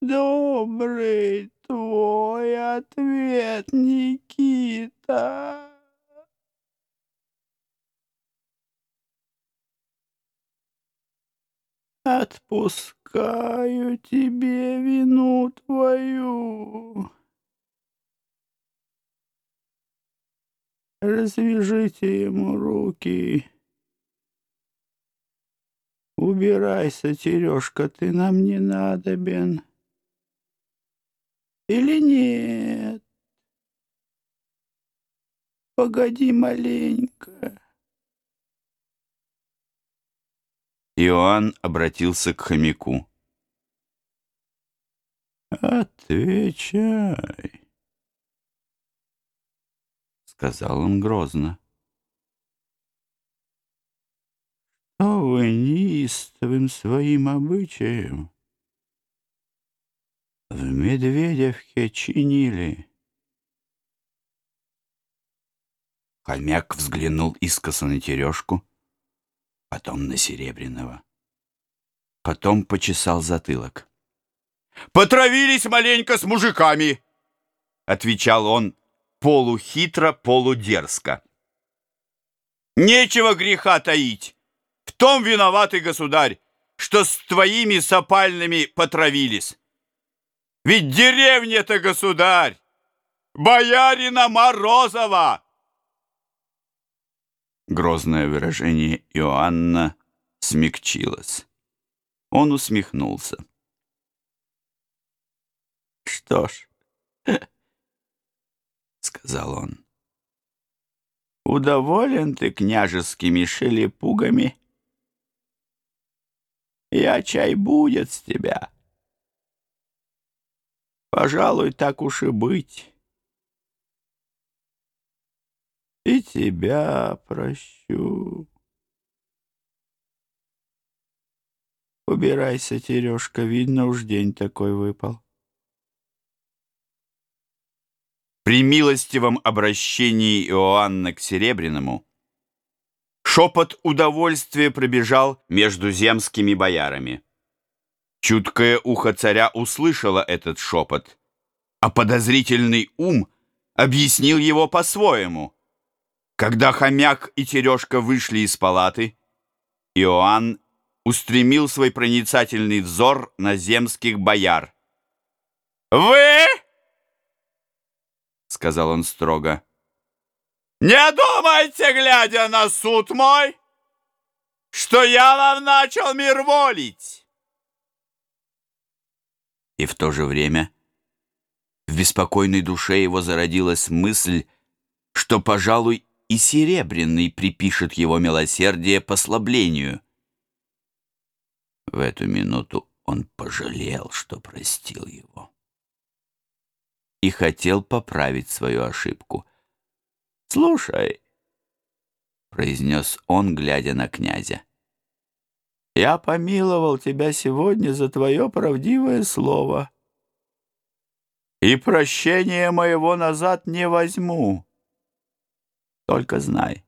добрый твой ответ, Никита. Отпускаю тебе вину твою. Развяжите ему руки. Убирайся, Терешка, ты нам не надобен. Или нет? Погоди маленько. Иоанн обратился к хомяку. «Отвечай», — сказал он грозно. «Что вы неистовым своим обычаем в Медведевке чинили?» Хомяк взглянул искоса на Терешку, потом на Серебряного. Потом почесал затылок. «Потравились маленько с мужиками!» Отвечал он полухитро, полудерзко. «Нечего греха таить! В том виноватый государь, что с твоими сопальными потравились! Ведь деревня-то, государь, боярина Морозова!» Грозное выражение Иоанна смягчилось. Он усмехнулся. «Что ж, — сказал он, — удоволен ты княжескими шелепугами? Я чай будет с тебя. Пожалуй, так уж и быть». и тебя прощу. Убирайся, Терешка, видно, уж день такой выпал. При милостивом обращении Иоанна к Серебряному шепот удовольствия пробежал между земскими боярами. Чуткое ухо царя услышало этот шепот, а подозрительный ум объяснил его по-своему — когда хомяк и Терешка вышли из палаты, Иоанн устремил свой проницательный взор на земских бояр. «Вы, — сказал он строго, — не думайте, глядя на суд мой, что я вам начал мир волить!» И в то же время в беспокойной душе его зародилась мысль, что, пожалуй, и Серебряный припишет его милосердие послаблению. В эту минуту он пожалел, что простил его. И хотел поправить свою ошибку. «Слушай», — произнес он, глядя на князя, — «я помиловал тебя сегодня за твое правдивое слово, и прощения моего назад не возьму». Только знай,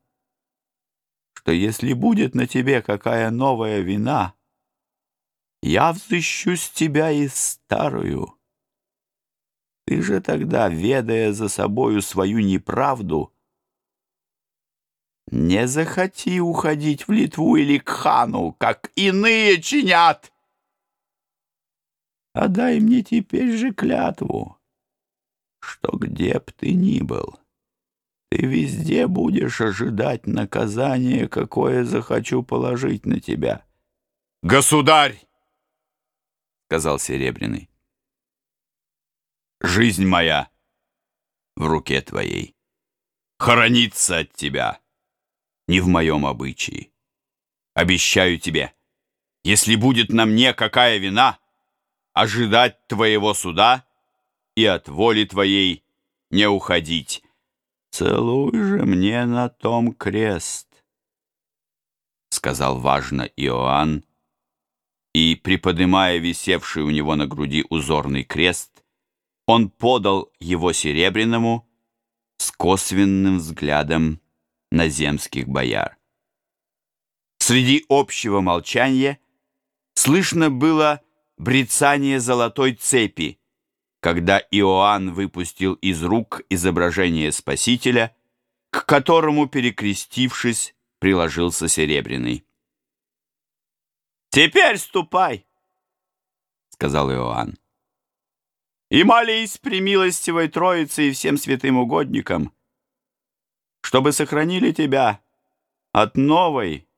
что если будет на тебе какая новая вина, я взыщу с тебя и старую. Ты же тогда, ведая за собою свою неправду, не захоти уходить в Литву или к хану, как иные чинят. А дай мне теперь же клятву, что где б ты ни был, ты везде будешь ожидать наказания, какое захочу положить на тебя. — Государь! — сказал Серебряный. — Жизнь моя в руке твоей. Хорониться от тебя не в моем обычае. Обещаю тебе, если будет на мне какая вина, ожидать твоего суда и от воли твоей не уходить. «Целуй же мне на том крест», — сказал важно Иоанн, и, приподымая висевший у него на груди узорный крест, он подал его серебряному с косвенным взглядом на земских бояр. Среди общего молчания слышно было брецание золотой цепи, когда Иоанн выпустил из рук изображение Спасителя, к которому, перекрестившись, приложился серебряный. «Теперь ступай!» — сказал Иоанн. «И молись при милостивой Троице и всем святым угодникам, чтобы сохранили тебя от новой,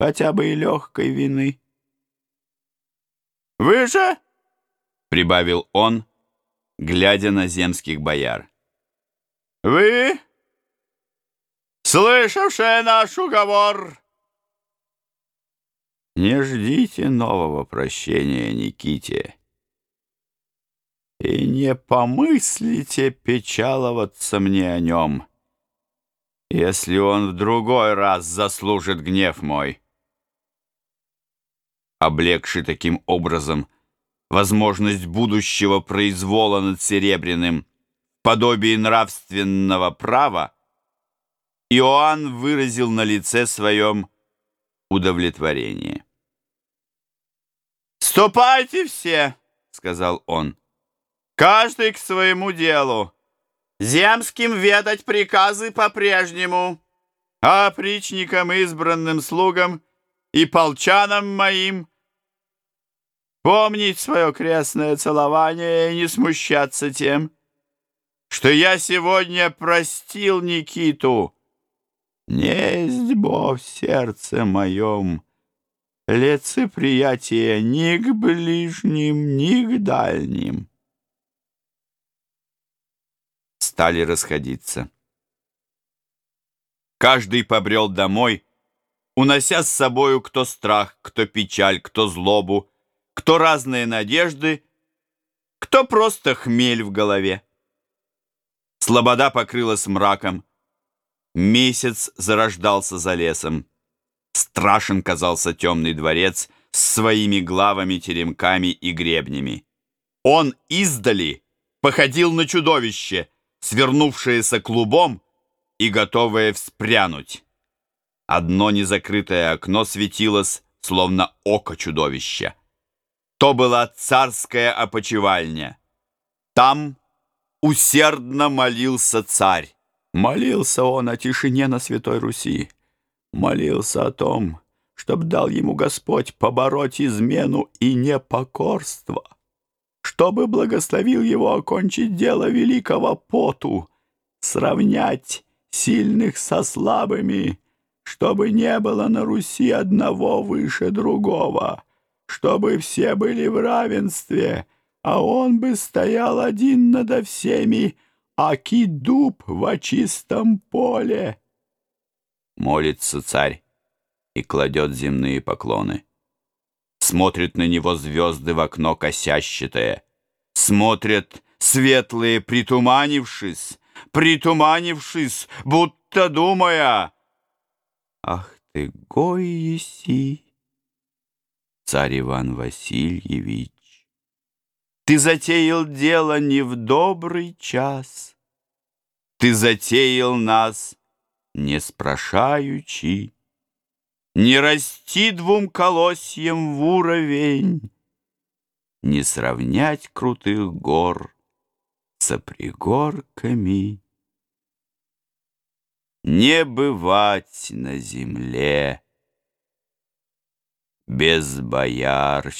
хотя бы и легкой вины». «Вы же?» — прибавил он, глядя на земских бояр. «Вы, слышавшие наш уговор?» Не ждите нового прощения Никите. И не помыслите печаловаться мне о нем, если он в другой раз заслужит гнев мой облегший таким образом возможность будущего произвола над Серебряным в подобии нравственного права, Иоанн выразил на лице своем удовлетворение. «Ступайте все!» — сказал он. «Каждый к своему делу. Земским ведать приказы по-прежнему, а опричникам избранным слугам и полчанам моим помнить свое крестное целование и не смущаться тем, что я сегодня простил Никиту. Несть Бог в сердце моем, лицеприятие ни к ближним, ни к дальним. Стали расходиться. Каждый побрел домой, унося с собою кто страх, кто печаль, кто злобу, кто разные надежды, кто просто хмель в голове. Слобода покрылась мраком. Месяц зарождался за лесом. Страшен казался темный дворец с своими главами, теремками и гребнями. Он издали походил на чудовище, свернувшееся клубом и готовое вспрянуть. Одно незакрытое окно светилось, словно око чудовища. То была царская опочивальня. Там усердно молился царь. Молился он о тишине на Святой Руси. Молился о том, чтоб дал ему Господь побороть измену и непокорство, чтобы благословил его окончить дело великого поту, сравнять сильных со слабыми, чтобы не было на Руси одного выше другого, чтобы все были в равенстве, а он бы стоял один надо всеми, аки дуб в чистом поле. Молится царь и кладет земные поклоны. Смотрят на него звезды в окно косящатое. Смотрят светлые, притуманившись, притуманившись, будто думая — Ах ты, гой еси, царь Иван Васильевич, Ты затеял дело не в добрый час, Ты затеял нас, не спрашаючи, Не расти двум колосьям в уровень, Не сравнять крутых гор с пригорками не бывать на земле без боярщине.